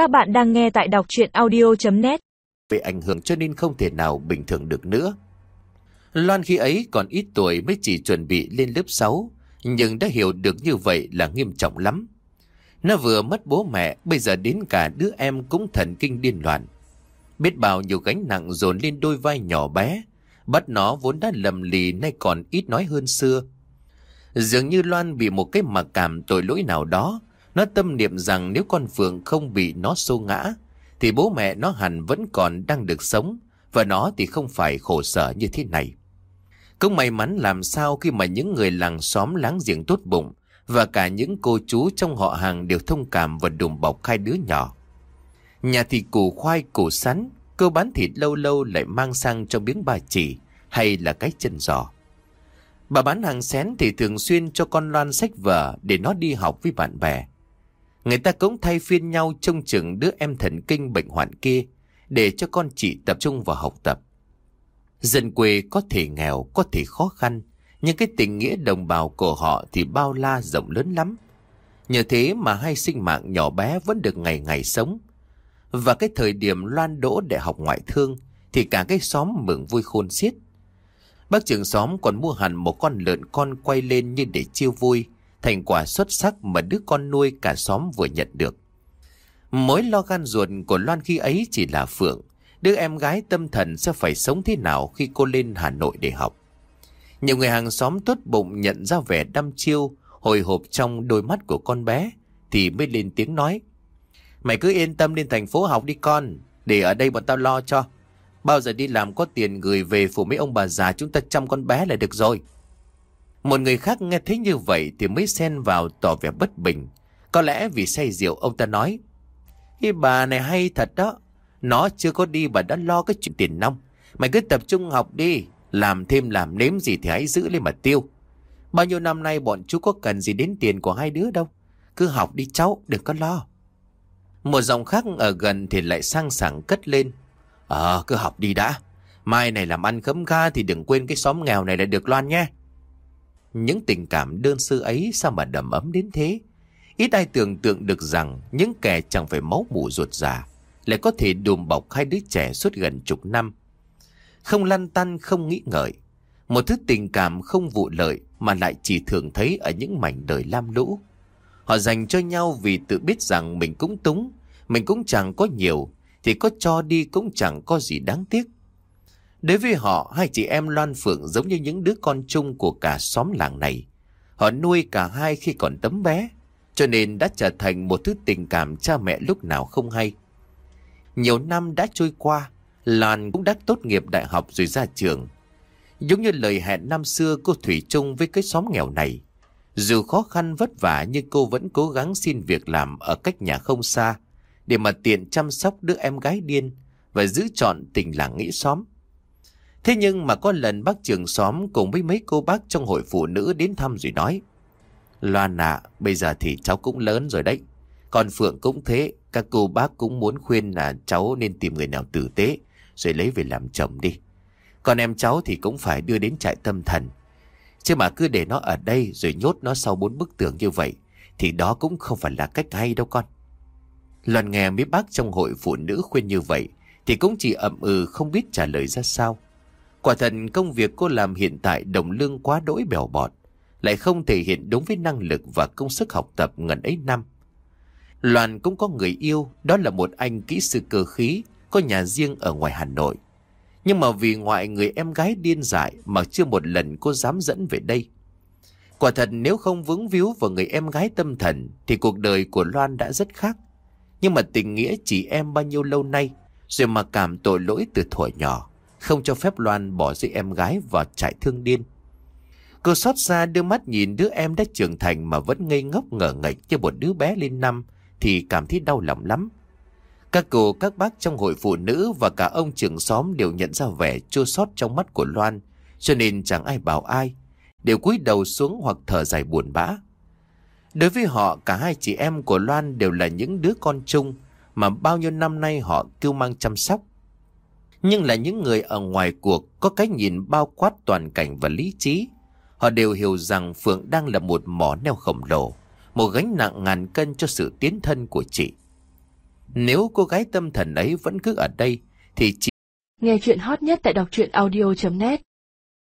Các bạn đang nghe tại đọc chuyện audio.net Bị ảnh hưởng cho nên không thể nào bình thường được nữa. Loan khi ấy còn ít tuổi mới chỉ chuẩn bị lên lớp 6, nhưng đã hiểu được như vậy là nghiêm trọng lắm. Nó vừa mất bố mẹ, bây giờ đến cả đứa em cũng thần kinh điên loạn. Biết bao nhiêu gánh nặng dồn lên đôi vai nhỏ bé, bắt nó vốn đã lầm lì nay còn ít nói hơn xưa. Dường như Loan bị một cái mặc cảm tội lỗi nào đó, nó tâm niệm rằng nếu con Phượng không bị nó xô ngã, thì bố mẹ nó hẳn vẫn còn đang được sống, và nó thì không phải khổ sở như thế này. Cũng may mắn làm sao khi mà những người làng xóm láng giềng tốt bụng và cả những cô chú trong họ hàng đều thông cảm và đùm bọc hai đứa nhỏ. Nhà thì củ khoai, củ sắn, cơ bán thịt lâu lâu lại mang sang cho miếng bà chỉ hay là cái chân giò. Bà bán hàng xén thì thường xuyên cho con Loan sách vở để nó đi học với bạn bè. Người ta cũng thay phiên nhau trông chừng đứa em thần kinh bệnh hoạn kia để cho con chị tập trung vào học tập. Dân quê có thể nghèo, có thể khó khăn, nhưng cái tình nghĩa đồng bào của họ thì bao la rộng lớn lắm. Nhờ thế mà hai sinh mạng nhỏ bé vẫn được ngày ngày sống. Và cái thời điểm loan đỗ để học ngoại thương thì cả cái xóm mừng vui khôn xiết. Bác trưởng xóm còn mua hẳn một con lợn con quay lên như để chiêu vui, thành quả xuất sắc mà đứa con nuôi cả xóm vừa nhận được. Mối lo gan ruột của Loan khi ấy chỉ là Phượng, đứa em gái tâm thần sẽ phải sống thế nào khi cô lên Hà Nội để học. Nhiều người hàng xóm tốt bụng nhận ra vẻ đăm chiêu, hồi hộp trong đôi mắt của con bé, thì mới lên tiếng nói. Mày cứ yên tâm lên thành phố học đi con, để ở đây bọn tao lo cho. Bao giờ đi làm có tiền gửi về phụ mấy ông bà già chúng ta chăm con bé là được rồi. Một người khác nghe thấy như vậy thì mới xen vào tỏ vẻ bất bình. Có lẽ vì say rượu ông ta nói. Ý bà này hay thật đó. Nó chưa có đi bà đã lo cái chuyện tiền nong. Mày cứ tập trung học đi. Làm thêm làm nếm gì thì hãy giữ lên mà tiêu. Bao nhiêu năm nay bọn chú có cần gì đến tiền của hai đứa đâu. Cứ học đi cháu, đừng có lo. Một dòng khác ở gần thì lại sang sảng cất lên. Ờ, cứ học đi đã. Mai này làm ăn khấm kha thì đừng quên cái xóm nghèo này là được loan nhé. Những tình cảm đơn sơ ấy sao mà đầm ấm đến thế? Ít ai tưởng tượng được rằng những kẻ chẳng phải máu mủ ruột già lại có thể đùm bọc hai đứa trẻ suốt gần chục năm. Không lăn tăn, không nghĩ ngợi. Một thứ tình cảm không vụ lợi mà lại chỉ thường thấy ở những mảnh đời lam lũ. Họ dành cho nhau vì tự biết rằng mình cũng túng, mình cũng chẳng có nhiều, thì có cho đi cũng chẳng có gì đáng tiếc. Đối với họ, hai chị em Loan Phượng giống như những đứa con chung của cả xóm làng này. Họ nuôi cả hai khi còn tấm bé, cho nên đã trở thành một thứ tình cảm cha mẹ lúc nào không hay. Nhiều năm đã trôi qua, Loan cũng đã tốt nghiệp đại học rồi ra trường. Giống như lời hẹn năm xưa cô Thủy chung với cái xóm nghèo này. Dù khó khăn vất vả nhưng cô vẫn cố gắng xin việc làm ở cách nhà không xa để mà tiện chăm sóc đứa em gái điên và giữ trọn tình làng nghĩ xóm. Thế nhưng mà có lần bác trường xóm cùng với mấy cô bác trong hội phụ nữ đến thăm rồi nói Loan ạ, bây giờ thì cháu cũng lớn rồi đấy. Còn Phượng cũng thế, các cô bác cũng muốn khuyên là cháu nên tìm người nào tử tế rồi lấy về làm chồng đi. Còn em cháu thì cũng phải đưa đến trại tâm thần. Chứ mà cứ để nó ở đây rồi nhốt nó sau bốn bức tường như vậy thì đó cũng không phải là cách hay đâu con. Loan nghe mấy bác trong hội phụ nữ khuyên như vậy thì cũng chỉ ậm ừ không biết trả lời ra sao. Quả thật công việc cô làm hiện tại đồng lương quá đỗi bèo bọt, lại không thể hiện đúng với năng lực và công sức học tập ngần ấy năm. Loan cũng có người yêu, đó là một anh kỹ sư cơ khí, có nhà riêng ở ngoài Hà Nội. Nhưng mà vì ngoại người em gái điên dại mà chưa một lần cô dám dẫn về đây. Quả thật nếu không vướng víu vào người em gái tâm thần thì cuộc đời của Loan đã rất khác. Nhưng mà tình nghĩa chị em bao nhiêu lâu nay rồi mà cảm tội lỗi từ thuở nhỏ không cho phép Loan bỏ rơi em gái vào trại thương điên. Cô xót xa đưa mắt nhìn đứa em đã trưởng thành mà vẫn ngây ngốc ngờ ngạch cho một đứa bé lên năm thì cảm thấy đau lòng lắm. Các cô, các bác trong hội phụ nữ và cả ông trưởng xóm đều nhận ra vẻ chua xót trong mắt của Loan, cho nên chẳng ai bảo ai, đều cúi đầu xuống hoặc thở dài buồn bã. Đối với họ, cả hai chị em của Loan đều là những đứa con chung mà bao nhiêu năm nay họ kêu mang chăm sóc nhưng là những người ở ngoài cuộc có cái nhìn bao quát toàn cảnh và lý trí. Họ đều hiểu rằng Phượng đang là một mỏ neo khổng lồ, một gánh nặng ngàn cân cho sự tiến thân của chị. Nếu cô gái tâm thần ấy vẫn cứ ở đây Thì chị Nghe chuyện hot nhất tại đọc truyện audio.net